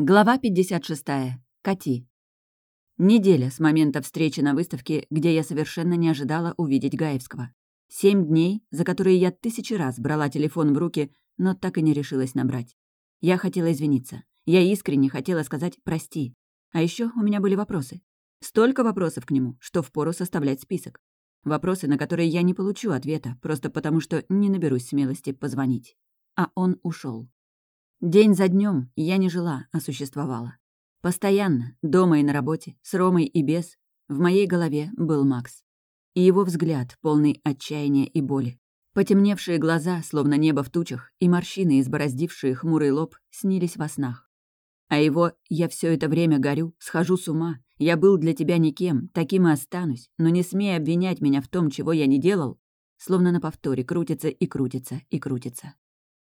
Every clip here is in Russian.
Глава 56. Кати. Неделя с момента встречи на выставке, где я совершенно не ожидала увидеть Гаевского. Семь дней, за которые я тысячи раз брала телефон в руки, но так и не решилась набрать. Я хотела извиниться. Я искренне хотела сказать «прости». А еще у меня были вопросы. Столько вопросов к нему, что впору составлять список. Вопросы, на которые я не получу ответа, просто потому что не наберусь смелости позвонить. А он ушел. День за днем я не жила, а существовала. Постоянно, дома и на работе, с Ромой и без, в моей голове был Макс. И его взгляд, полный отчаяния и боли. Потемневшие глаза, словно небо в тучах, и морщины, избороздившие хмурый лоб, снились во снах. А его «я все это время горю, схожу с ума, я был для тебя никем, таким и останусь, но не смей обвинять меня в том, чего я не делал», словно на повторе крутится и крутится и крутится.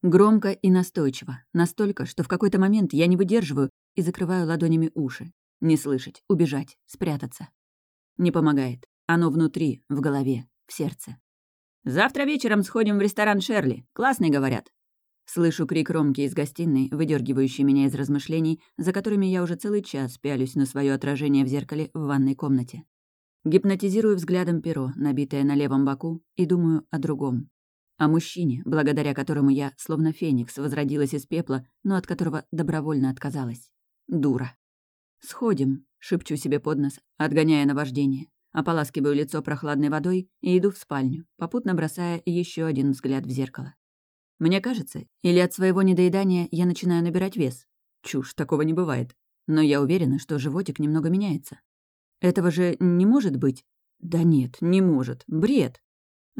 Громко и настойчиво, настолько, что в какой-то момент я не выдерживаю и закрываю ладонями уши. Не слышать, убежать, спрятаться. Не помогает. Оно внутри, в голове, в сердце. «Завтра вечером сходим в ресторан Шерли. Классный, говорят». Слышу крик Ромки из гостиной, выдергивающий меня из размышлений, за которыми я уже целый час пялюсь на свое отражение в зеркале в ванной комнате. Гипнотизирую взглядом перо, набитое на левом боку, и думаю о другом. О мужчине, благодаря которому я, словно феникс, возродилась из пепла, но от которого добровольно отказалась. Дура. «Сходим», — шепчу себе под нос, отгоняя наваждение. Ополаскиваю лицо прохладной водой и иду в спальню, попутно бросая еще один взгляд в зеркало. Мне кажется, или от своего недоедания я начинаю набирать вес. Чушь, такого не бывает. Но я уверена, что животик немного меняется. Этого же не может быть. Да нет, не может. Бред.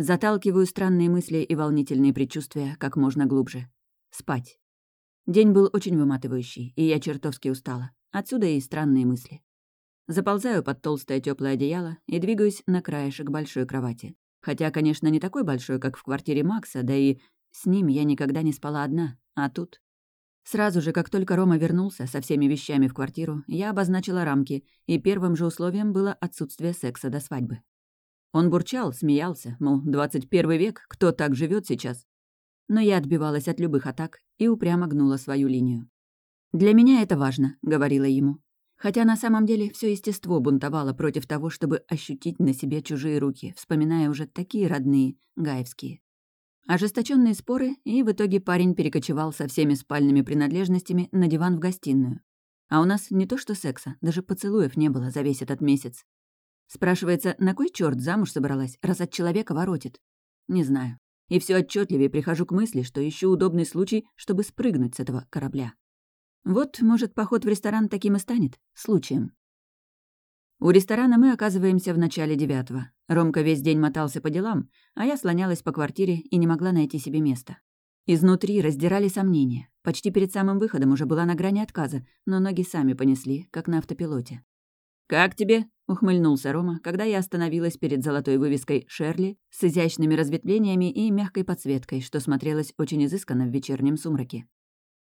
Заталкиваю странные мысли и волнительные предчувствия как можно глубже. Спать. День был очень выматывающий, и я чертовски устала. Отсюда и странные мысли. Заползаю под толстое теплое одеяло и двигаюсь на краешек большой кровати. Хотя, конечно, не такой большой, как в квартире Макса, да и с ним я никогда не спала одна, а тут... Сразу же, как только Рома вернулся со всеми вещами в квартиру, я обозначила рамки, и первым же условием было отсутствие секса до свадьбы. Он бурчал, смеялся, мол, 21 век, кто так живет сейчас? Но я отбивалась от любых атак и упрямо гнула свою линию. «Для меня это важно», — говорила ему. Хотя на самом деле все естество бунтовало против того, чтобы ощутить на себе чужие руки, вспоминая уже такие родные, гаевские. Ожесточенные споры, и в итоге парень перекочевал со всеми спальными принадлежностями на диван в гостиную. А у нас не то что секса, даже поцелуев не было за весь этот месяц. Спрашивается, на кой черт замуж собралась, раз от человека воротит? Не знаю. И все отчетливее прихожу к мысли, что ищу удобный случай, чтобы спрыгнуть с этого корабля. Вот, может, поход в ресторан таким и станет, случаем. У ресторана мы оказываемся в начале девятого. Ромка весь день мотался по делам, а я слонялась по квартире и не могла найти себе места. Изнутри раздирали сомнения. Почти перед самым выходом уже была на грани отказа, но ноги сами понесли, как на автопилоте. «Как тебе?» — ухмыльнулся Рома, когда я остановилась перед золотой вывеской «Шерли» с изящными разветвлениями и мягкой подсветкой, что смотрелось очень изысканно в вечернем сумраке.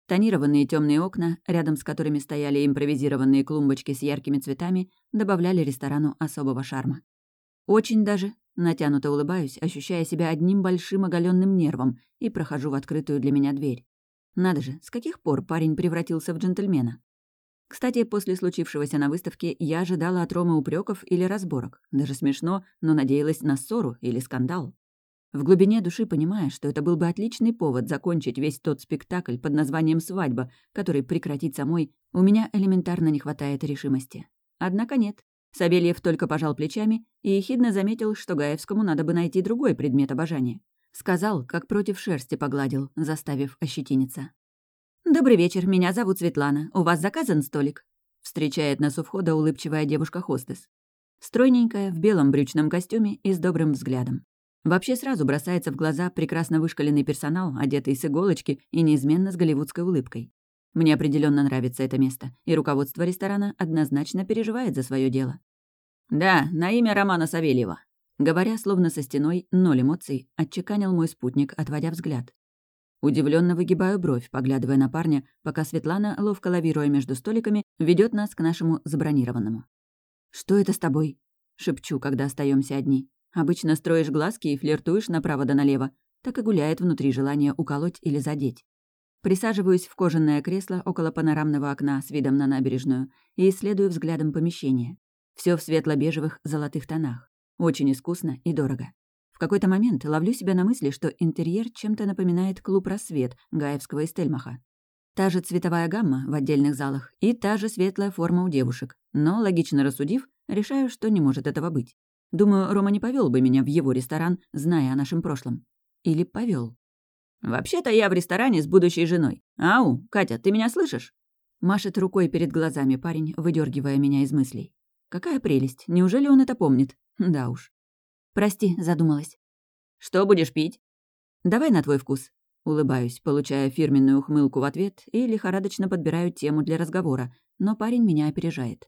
Тонированные темные окна, рядом с которыми стояли импровизированные клумбочки с яркими цветами, добавляли ресторану особого шарма. Очень даже, натянуто улыбаюсь, ощущая себя одним большим оголенным нервом и прохожу в открытую для меня дверь. Надо же, с каких пор парень превратился в джентльмена? Кстати, после случившегося на выставке я ожидала от Ромы упреков или разборок. Даже смешно, но надеялась на ссору или скандал. В глубине души понимая, что это был бы отличный повод закончить весь тот спектакль под названием «Свадьба», который прекратить самой, у меня элементарно не хватает решимости. Однако нет. Савельев только пожал плечами и ехидно заметил, что Гаевскому надо бы найти другой предмет обожания. Сказал, как против шерсти погладил, заставив ощетиниться. «Добрый вечер, меня зовут Светлана. У вас заказан столик?» Встречает нас у входа улыбчивая девушка-хостес. Стройненькая, в белом брючном костюме и с добрым взглядом. Вообще сразу бросается в глаза прекрасно вышкаленный персонал, одетый с иголочки и неизменно с голливудской улыбкой. Мне определенно нравится это место, и руководство ресторана однозначно переживает за свое дело. «Да, на имя Романа Савельева». Говоря, словно со стеной, ноль эмоций, отчеканил мой спутник, отводя взгляд. Удивленно выгибаю бровь, поглядывая на парня, пока Светлана, ловко лавируя между столиками, ведет нас к нашему забронированному. «Что это с тобой?» — шепчу, когда остаемся одни. «Обычно строишь глазки и флиртуешь направо да налево. Так и гуляет внутри желание уколоть или задеть. Присаживаюсь в кожаное кресло около панорамного окна с видом на набережную и исследую взглядом помещение. Все в светло-бежевых золотых тонах. Очень искусно и дорого. В какой-то момент ловлю себя на мысли, что интерьер чем-то напоминает клуб «Рассвет» Гаевского и Стельмаха. Та же цветовая гамма в отдельных залах и та же светлая форма у девушек. Но, логично рассудив, решаю, что не может этого быть. Думаю, Рома не повел бы меня в его ресторан, зная о нашем прошлом. Или повел. «Вообще-то я в ресторане с будущей женой. Ау, Катя, ты меня слышишь?» Машет рукой перед глазами парень, выдергивая меня из мыслей. Какая прелесть. Неужели он это помнит? Да уж. Прости, задумалась. Что будешь пить? Давай на твой вкус. Улыбаюсь, получая фирменную ухмылку в ответ и лихорадочно подбираю тему для разговора, но парень меня опережает.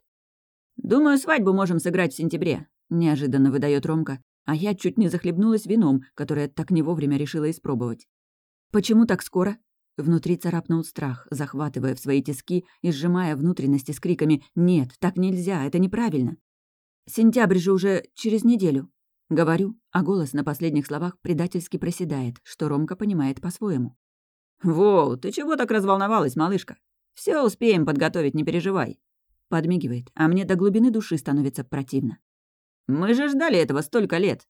«Думаю, свадьбу можем сыграть в сентябре», — неожиданно выдает Ромка, а я чуть не захлебнулась вином, которое так не вовремя решила испробовать. «Почему так скоро?» Внутри царапнул страх, захватывая в свои тиски и сжимая внутренности с криками «Нет, так нельзя, это неправильно!» «Сентябрь же уже через неделю!» Говорю, а голос на последних словах предательски проседает, что Ромка понимает по-своему. «Воу, ты чего так разволновалась, малышка? Все успеем подготовить, не переживай!» Подмигивает, а мне до глубины души становится противно. «Мы же ждали этого столько лет!»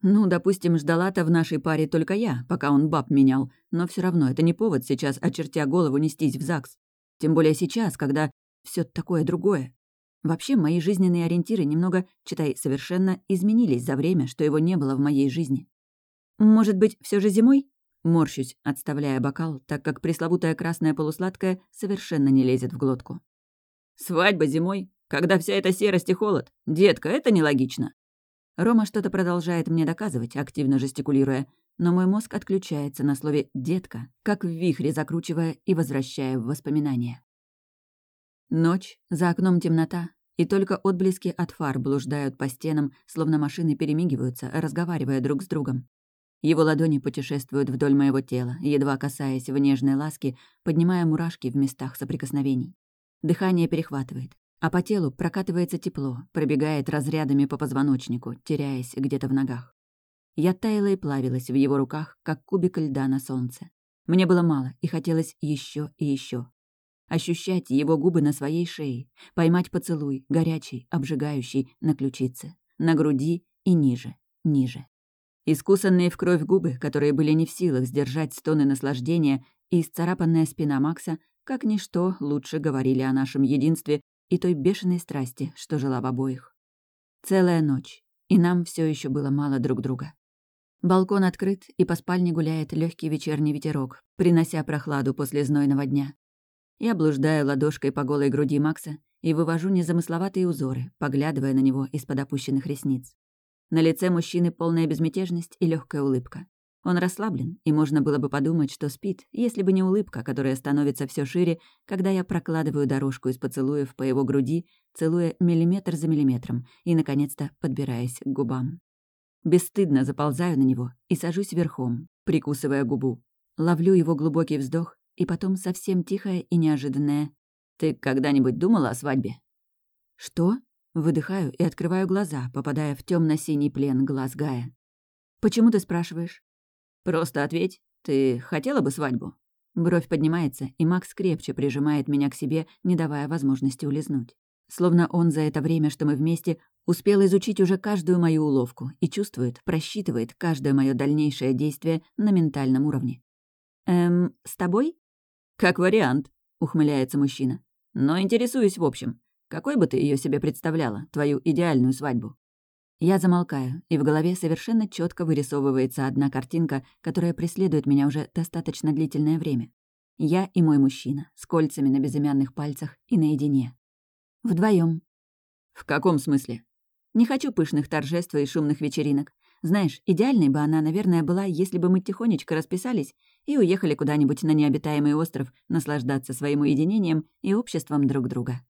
Ну, допустим, ждала-то в нашей паре только я, пока он баб менял, но все равно это не повод сейчас, очертя голову, нестись в ЗАГС. Тем более сейчас, когда все такое другое. Вообще, мои жизненные ориентиры немного, читай, совершенно изменились за время, что его не было в моей жизни. Может быть, все же зимой? Морщусь, отставляя бокал, так как пресловутая красная полусладкая совершенно не лезет в глотку. «Свадьба зимой? Когда вся эта серость и холод? Детка, это нелогично!» Рома что-то продолжает мне доказывать, активно жестикулируя, но мой мозг отключается на слове «детка», как в вихре закручивая и возвращая в воспоминания. Ночь, за окном темнота, и только отблески от фар блуждают по стенам, словно машины перемигиваются, разговаривая друг с другом. Его ладони путешествуют вдоль моего тела, едва касаясь в нежной ласке, поднимая мурашки в местах соприкосновений. Дыхание перехватывает а по телу прокатывается тепло, пробегает разрядами по позвоночнику, теряясь где-то в ногах. Я таяла и плавилась в его руках, как кубик льда на солнце. Мне было мало, и хотелось еще и еще. Ощущать его губы на своей шее, поймать поцелуй, горячий, обжигающий, на ключице, на груди и ниже, ниже. Искусанные в кровь губы, которые были не в силах сдержать стоны наслаждения, и исцарапанная спина Макса, как ничто, лучше говорили о нашем единстве и той бешеной страсти, что жила в обоих. Целая ночь, и нам все еще было мало друг друга. Балкон открыт, и по спальне гуляет легкий вечерний ветерок, принося прохладу после знойного дня. Я блуждаю ладошкой по голой груди Макса и вывожу незамысловатые узоры, поглядывая на него из-под опущенных ресниц. На лице мужчины полная безмятежность и легкая улыбка. Он расслаблен, и можно было бы подумать, что спит, если бы не улыбка, которая становится все шире, когда я прокладываю дорожку из поцелуев по его груди, целуя миллиметр за миллиметром и, наконец-то, подбираясь к губам. Бесстыдно заползаю на него и сажусь верхом, прикусывая губу. Ловлю его глубокий вздох, и потом совсем тихое и неожиданное «Ты когда-нибудь думала о свадьбе?» «Что?» Выдыхаю и открываю глаза, попадая в темно синий плен глаз Гая. «Почему ты спрашиваешь?» «Просто ответь, ты хотела бы свадьбу?» Бровь поднимается, и Макс крепче прижимает меня к себе, не давая возможности улизнуть. Словно он за это время, что мы вместе, успел изучить уже каждую мою уловку и чувствует, просчитывает каждое мое дальнейшее действие на ментальном уровне. «Эм, с тобой?» «Как вариант», — ухмыляется мужчина. «Но интересуюсь в общем. Какой бы ты ее себе представляла, твою идеальную свадьбу?» Я замолкаю, и в голове совершенно четко вырисовывается одна картинка, которая преследует меня уже достаточно длительное время. Я и мой мужчина, с кольцами на безымянных пальцах и наедине. Вдвоем. В каком смысле? Не хочу пышных торжеств и шумных вечеринок. Знаешь, идеальной бы она, наверное, была, если бы мы тихонечко расписались и уехали куда-нибудь на необитаемый остров наслаждаться своим уединением и обществом друг друга.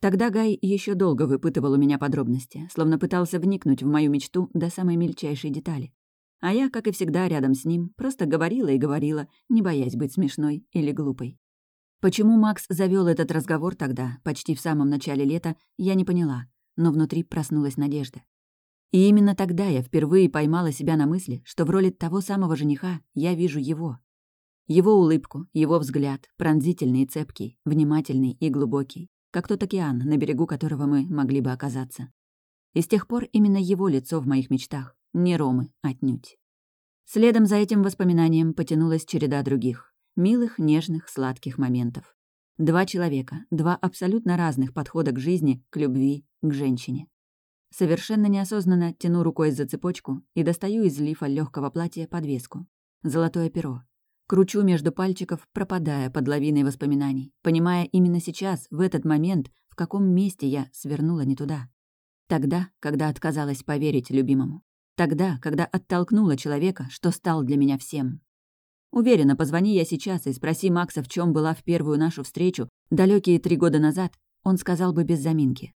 Тогда Гай еще долго выпытывал у меня подробности, словно пытался вникнуть в мою мечту до самой мельчайшей детали. А я, как и всегда, рядом с ним, просто говорила и говорила, не боясь быть смешной или глупой. Почему Макс завел этот разговор тогда, почти в самом начале лета, я не поняла, но внутри проснулась надежда. И именно тогда я впервые поймала себя на мысли, что в роли того самого жениха я вижу его. Его улыбку, его взгляд, пронзительный и цепкий, внимательный и глубокий, как тот океан, на берегу которого мы могли бы оказаться. И с тех пор именно его лицо в моих мечтах, не Ромы, отнюдь. Следом за этим воспоминанием потянулась череда других, милых, нежных, сладких моментов. Два человека, два абсолютно разных подхода к жизни, к любви, к женщине. Совершенно неосознанно тяну рукой за цепочку и достаю из лифа легкого платья подвеску. Золотое перо. Кручу между пальчиков, пропадая под лавиной воспоминаний, понимая именно сейчас, в этот момент, в каком месте я свернула не туда. Тогда, когда отказалась поверить любимому. Тогда, когда оттолкнула человека, что стал для меня всем. Уверена, позвони я сейчас и спроси Макса, в чем была в первую нашу встречу, далекие три года назад, он сказал бы без заминки.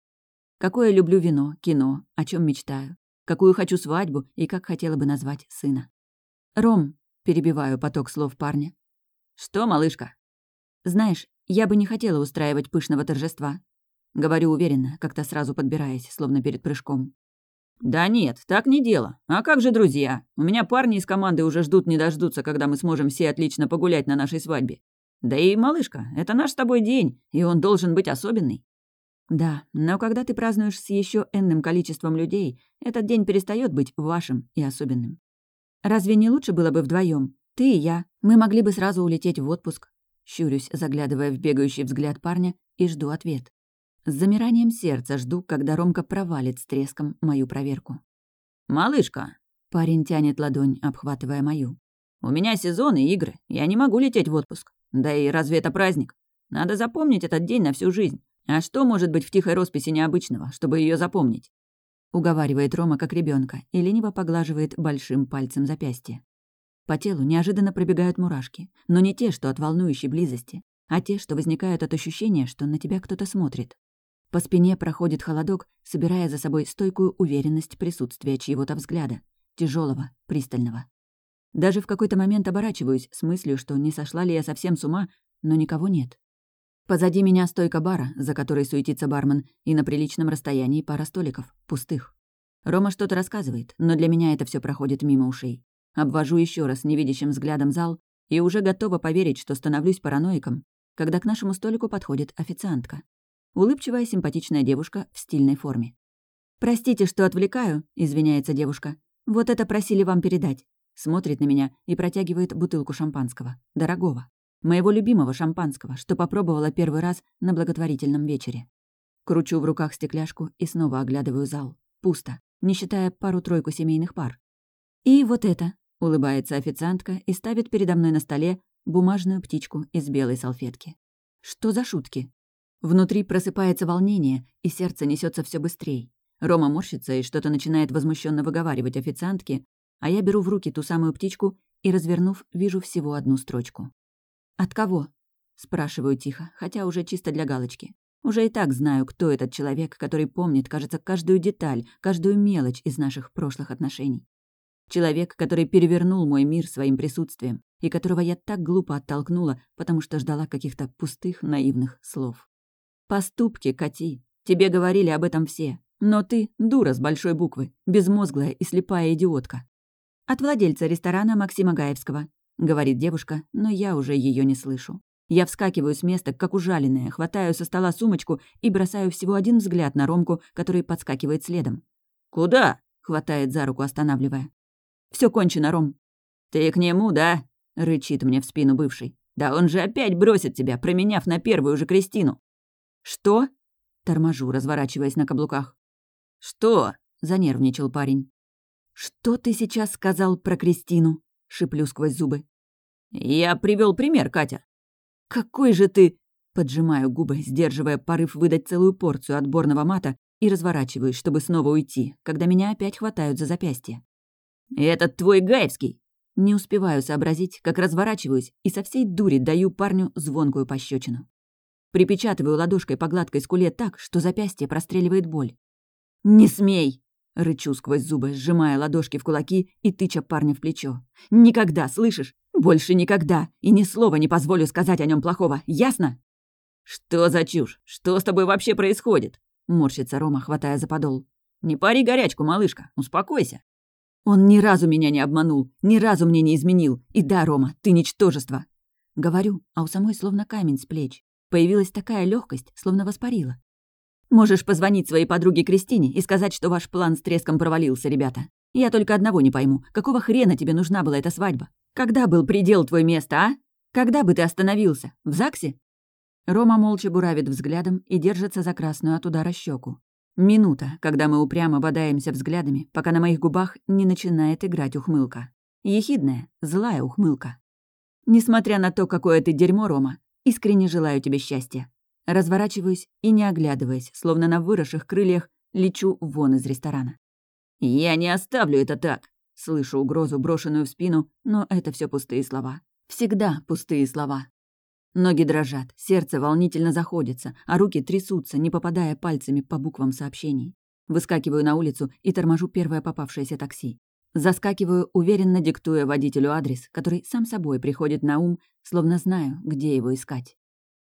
Какое люблю вино, кино, о чем мечтаю, какую хочу свадьбу и как хотела бы назвать сына. «Ром», — перебиваю поток слов парня. «Что, малышка?» «Знаешь, я бы не хотела устраивать пышного торжества». Говорю уверенно, как-то сразу подбираясь, словно перед прыжком. «Да нет, так не дело. А как же друзья? У меня парни из команды уже ждут не дождутся, когда мы сможем все отлично погулять на нашей свадьбе. Да и, малышка, это наш с тобой день, и он должен быть особенный. Да, но когда ты празднуешь с еще энным количеством людей, этот день перестает быть вашим и особенным. Разве не лучше было бы вдвоем? Ты и я. Мы могли бы сразу улететь в отпуск. Щурюсь, заглядывая в бегающий взгляд парня, и жду ответ. С замиранием сердца жду, когда Ромка провалит с треском мою проверку. «Малышка!» — парень тянет ладонь, обхватывая мою. «У меня сезон и игры. Я не могу лететь в отпуск. Да и разве это праздник? Надо запомнить этот день на всю жизнь. А что может быть в тихой росписи необычного, чтобы ее запомнить? Уговаривает Рома как ребенка и лениво поглаживает большим пальцем запястье. По телу неожиданно пробегают мурашки, но не те, что от волнующей близости, а те, что возникают от ощущения, что на тебя кто-то смотрит. По спине проходит холодок, собирая за собой стойкую уверенность присутствия чьего-то взгляда, тяжелого, пристального. Даже в какой-то момент оборачиваюсь с мыслью, что не сошла ли я совсем с ума, но никого нет. Позади меня стойка бара, за которой суетится бармен, и на приличном расстоянии пара столиков, пустых. Рома что-то рассказывает, но для меня это все проходит мимо ушей. Обвожу еще раз невидящим взглядом зал и уже готова поверить, что становлюсь параноиком, когда к нашему столику подходит официантка. Улыбчивая симпатичная девушка в стильной форме. «Простите, что отвлекаю», — извиняется девушка. «Вот это просили вам передать». Смотрит на меня и протягивает бутылку шампанского. Дорогого моего любимого шампанского, что попробовала первый раз на благотворительном вечере. Кручу в руках стекляшку и снова оглядываю зал. Пусто, не считая пару-тройку семейных пар. «И вот это», — улыбается официантка и ставит передо мной на столе бумажную птичку из белой салфетки. «Что за шутки?» Внутри просыпается волнение, и сердце несется все быстрее. Рома морщится и что-то начинает возмущенно выговаривать официантке, а я беру в руки ту самую птичку и, развернув, вижу всего одну строчку. «От кого?» — спрашиваю тихо, хотя уже чисто для галочки. Уже и так знаю, кто этот человек, который помнит, кажется, каждую деталь, каждую мелочь из наших прошлых отношений. Человек, который перевернул мой мир своим присутствием, и которого я так глупо оттолкнула, потому что ждала каких-то пустых, наивных слов. «Поступки, Кати. Тебе говорили об этом все. Но ты — дура с большой буквы, безмозглая и слепая идиотка». От владельца ресторана Максима Гаевского. — говорит девушка, но я уже ее не слышу. Я вскакиваю с места, как ужаленная, хватаю со стола сумочку и бросаю всего один взгляд на Ромку, который подскакивает следом. «Куда?» — хватает за руку, останавливая. Все кончено, Ром». «Ты к нему, да?» — рычит мне в спину бывший. «Да он же опять бросит тебя, променяв на первую же Кристину». «Что?» — торможу, разворачиваясь на каблуках. «Что?» — занервничал парень. «Что ты сейчас сказал про Кристину?» шиплю сквозь зубы. «Я привел пример, Катя». «Какой же ты...» Поджимаю губы, сдерживая порыв выдать целую порцию отборного мата и разворачиваюсь, чтобы снова уйти, когда меня опять хватают за запястье. «Этот твой Гаевский!» Не успеваю сообразить, как разворачиваюсь и со всей дури даю парню звонкую пощечину. Припечатываю ладошкой по гладкой скуле так, что запястье простреливает боль. «Не смей!» Рычу сквозь зубы, сжимая ладошки в кулаки и тыча парня в плечо. «Никогда, слышишь? Больше никогда! И ни слова не позволю сказать о нем плохого, ясно?» «Что за чушь? Что с тобой вообще происходит?» Морщится Рома, хватая за подол. «Не пари горячку, малышка, успокойся». Он ни разу меня не обманул, ни разу мне не изменил. И да, Рома, ты ничтожество. Говорю, а у самой словно камень с плеч. Появилась такая легкость, словно воспарила. Можешь позвонить своей подруге Кристине и сказать, что ваш план с треском провалился, ребята. Я только одного не пойму. Какого хрена тебе нужна была эта свадьба? Когда был предел твой места, а? Когда бы ты остановился? В ЗАГСе?» Рома молча буравит взглядом и держится за красную от удара щеку. Минута, когда мы упрямо бодаемся взглядами, пока на моих губах не начинает играть ухмылка. Ехидная, злая ухмылка. Несмотря на то, какое ты дерьмо, Рома, искренне желаю тебе счастья. Разворачиваюсь и, не оглядываясь, словно на выросших крыльях, лечу вон из ресторана. «Я не оставлю это так!» Слышу угрозу, брошенную в спину, но это все пустые слова. Всегда пустые слова. Ноги дрожат, сердце волнительно заходится, а руки трясутся, не попадая пальцами по буквам сообщений. Выскакиваю на улицу и торможу первое попавшееся такси. Заскакиваю, уверенно диктуя водителю адрес, который сам собой приходит на ум, словно знаю, где его искать.